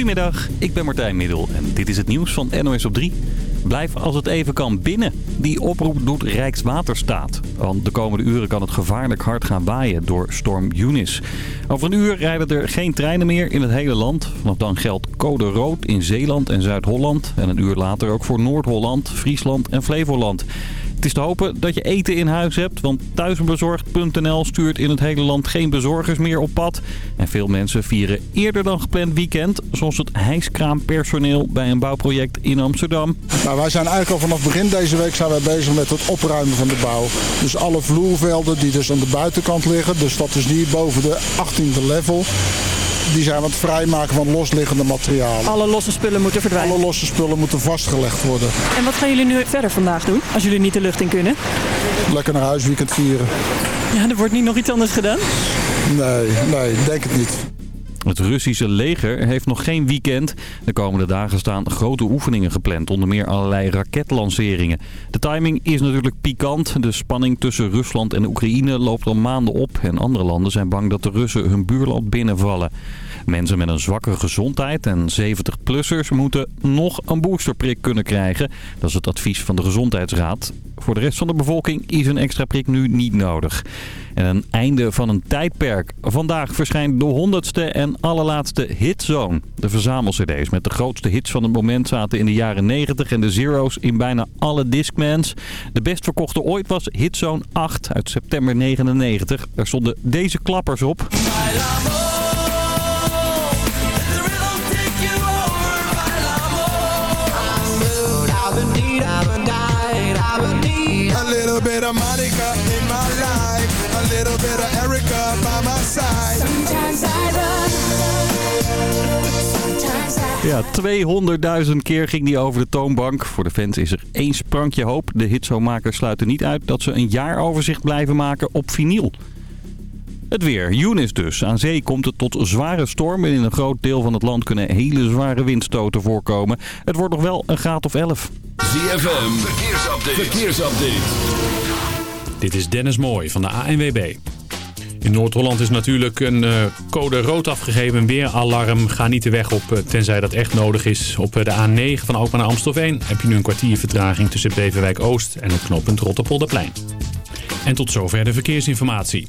Goedemiddag, ik ben Martijn Middel en dit is het nieuws van NOS op 3. Blijf als het even kan binnen. Die oproep doet Rijkswaterstaat. Want de komende uren kan het gevaarlijk hard gaan waaien door storm Eunice. Over een uur rijden er geen treinen meer in het hele land. Vanaf dan geldt code rood in Zeeland en Zuid-Holland. En een uur later ook voor Noord-Holland, Friesland en Flevoland. Het is te hopen dat je eten in huis hebt, want thuisbezorgd.nl stuurt in het hele land geen bezorgers meer op pad. En veel mensen vieren eerder dan gepland weekend, zoals het hijskraampersoneel bij een bouwproject in Amsterdam. Nou, wij zijn eigenlijk al vanaf begin deze week zijn wij bezig met het opruimen van de bouw. Dus alle vloervelden die dus aan de buitenkant liggen, dus dat is niet boven de 18e level die zijn aan het vrijmaken van losliggende materialen. Alle losse spullen moeten verdwijnen? Alle losse spullen moeten vastgelegd worden. En wat gaan jullie nu verder vandaag doen, als jullie niet de lucht in kunnen? Lekker naar huis weekend vieren. Ja, er wordt niet nog iets anders gedaan? Nee, nee, denk het niet. Het Russische leger heeft nog geen weekend. De komende dagen staan grote oefeningen gepland, onder meer allerlei raketlanceringen. De timing is natuurlijk pikant. De spanning tussen Rusland en Oekraïne loopt al maanden op. En andere landen zijn bang dat de Russen hun buurland binnenvallen. Mensen met een zwakke gezondheid en 70-plussers moeten nog een boosterprik kunnen krijgen. Dat is het advies van de Gezondheidsraad. Voor de rest van de bevolking is een extra prik nu niet nodig. En een einde van een tijdperk. Vandaag verschijnt de honderdste en allerlaatste hitzone. De verzamel-cd's met de grootste hits van het moment zaten in de jaren 90 en de zero's in bijna alle Discmans. De best verkochte ooit was Hitzone 8 uit september 99. Er stonden deze klappers op. bit of Monica in my life. A little bit of Erica by my side. Sometimes I run. Ja, 200.000 keer ging die over de toonbank. Voor de fans is er één sprankje hoop. De hitzomakers sluiten niet uit dat ze een jaaroverzicht blijven maken op vinyl. Het weer. Eunice dus. Aan zee komt het tot zware stormen. In een groot deel van het land kunnen hele zware windstoten voorkomen. Het wordt nog wel een graad of 11. ZFM, verkeersupdate. verkeersupdate. Dit is Dennis Mooij van de ANWB. In Noord-Holland is natuurlijk een eh, code rood afgegeven, weeralarm. Ga niet de weg op, eh, tenzij dat echt nodig is. Op eh, de A9 van Alkmaar naar Amstelveen heb je nu een kwartier vertraging tussen Beverwijk Oost en het knooppunt Rotterpolderplein. En tot zover de verkeersinformatie.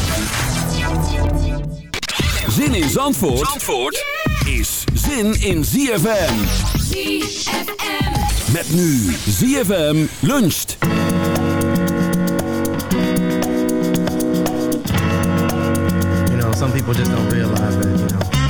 Zin in Zandvoort, Zandvoort is zin in ZFM. ZFM. Met nu ZFM luncht. You know, some people just don't realize that, you know,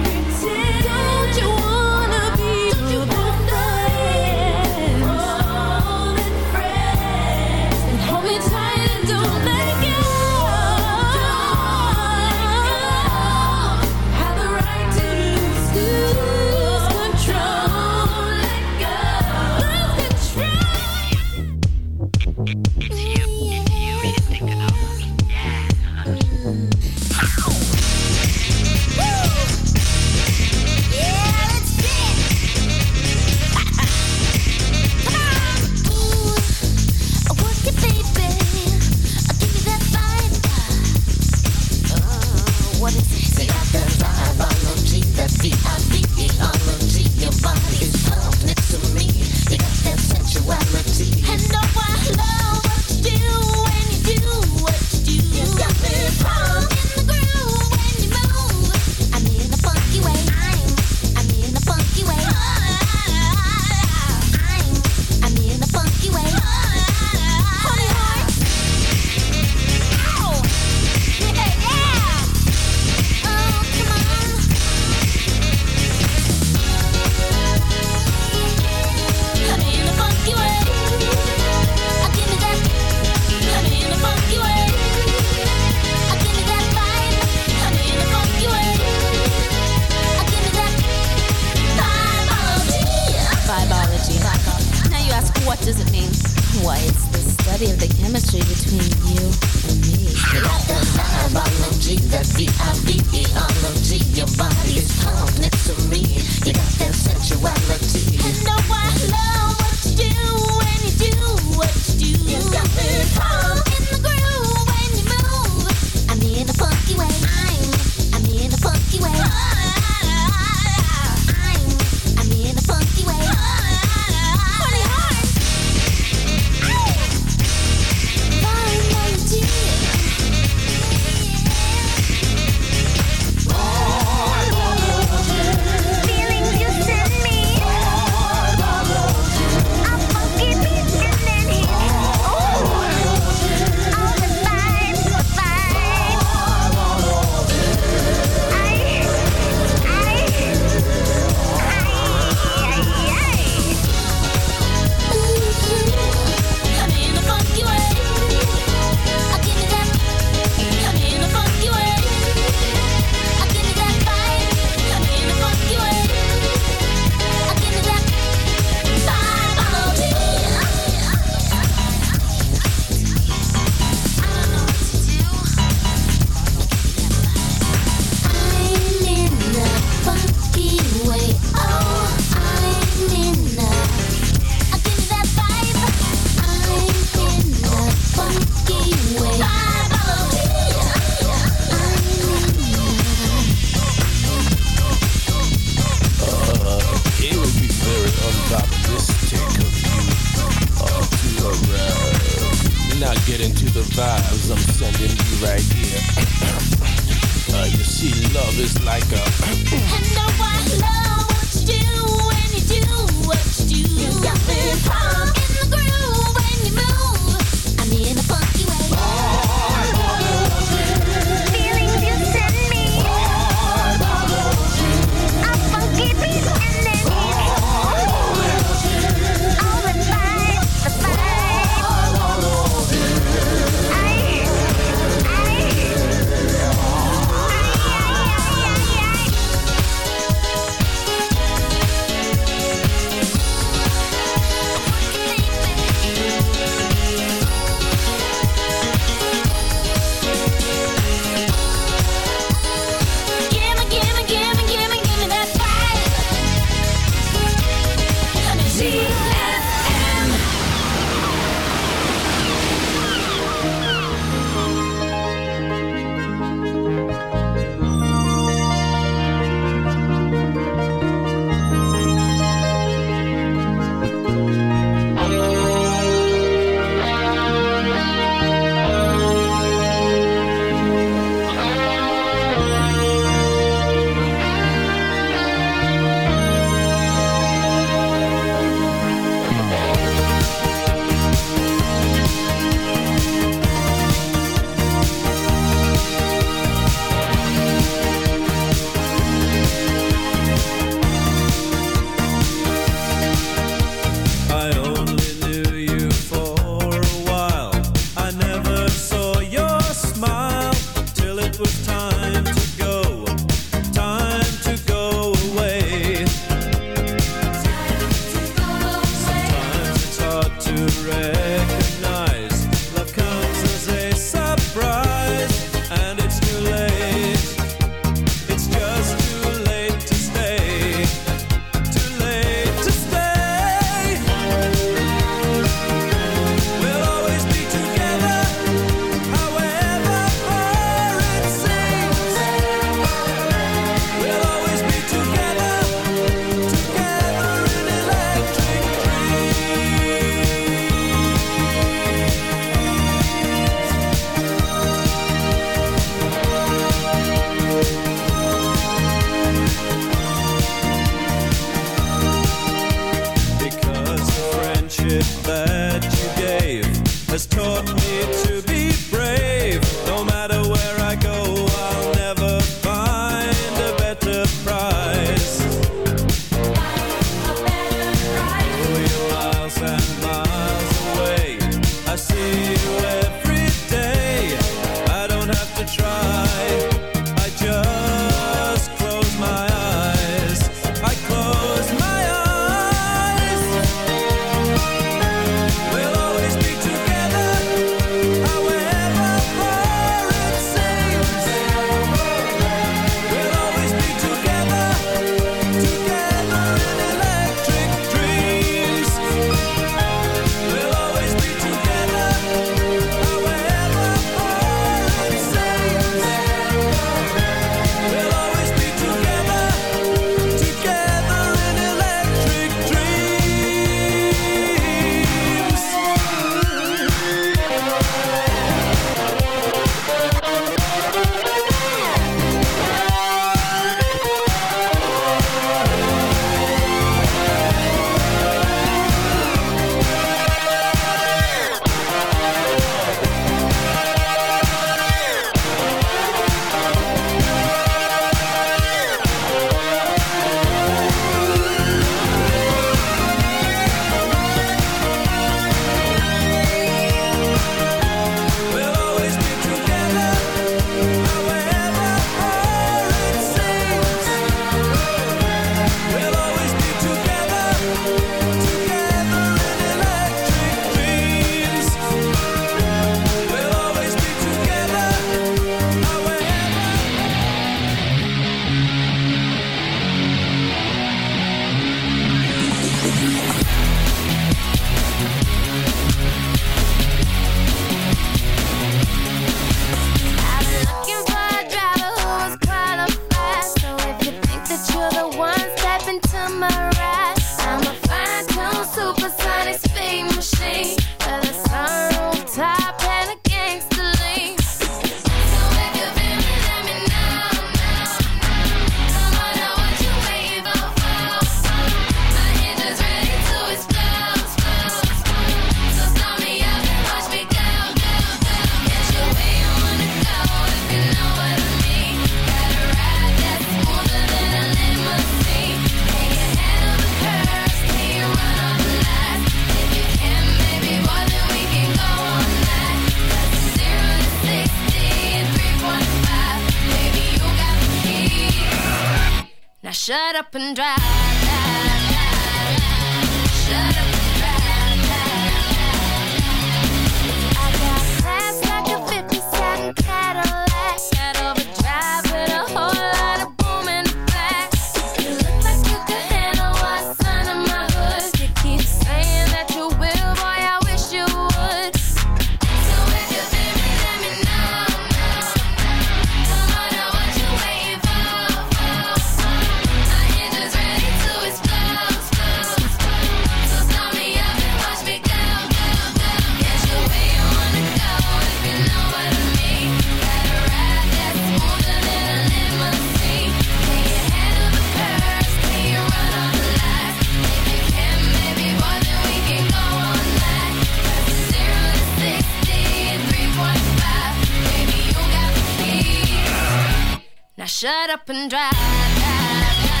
Shut up and drive. Drive.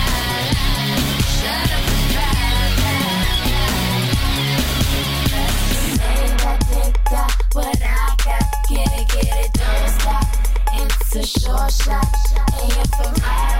It's a short shot, and you're from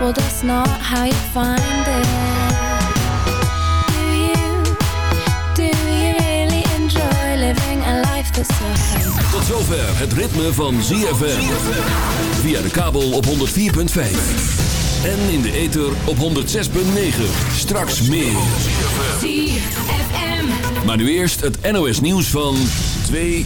Well, that's not how you find it. Do you, do you really enjoy living a life that's so? Tot zover het ritme van ZFM. Via de kabel op 104.5. En in de ether op 106.9. Straks meer. ZFM. Maar nu eerst het NOS nieuws van 2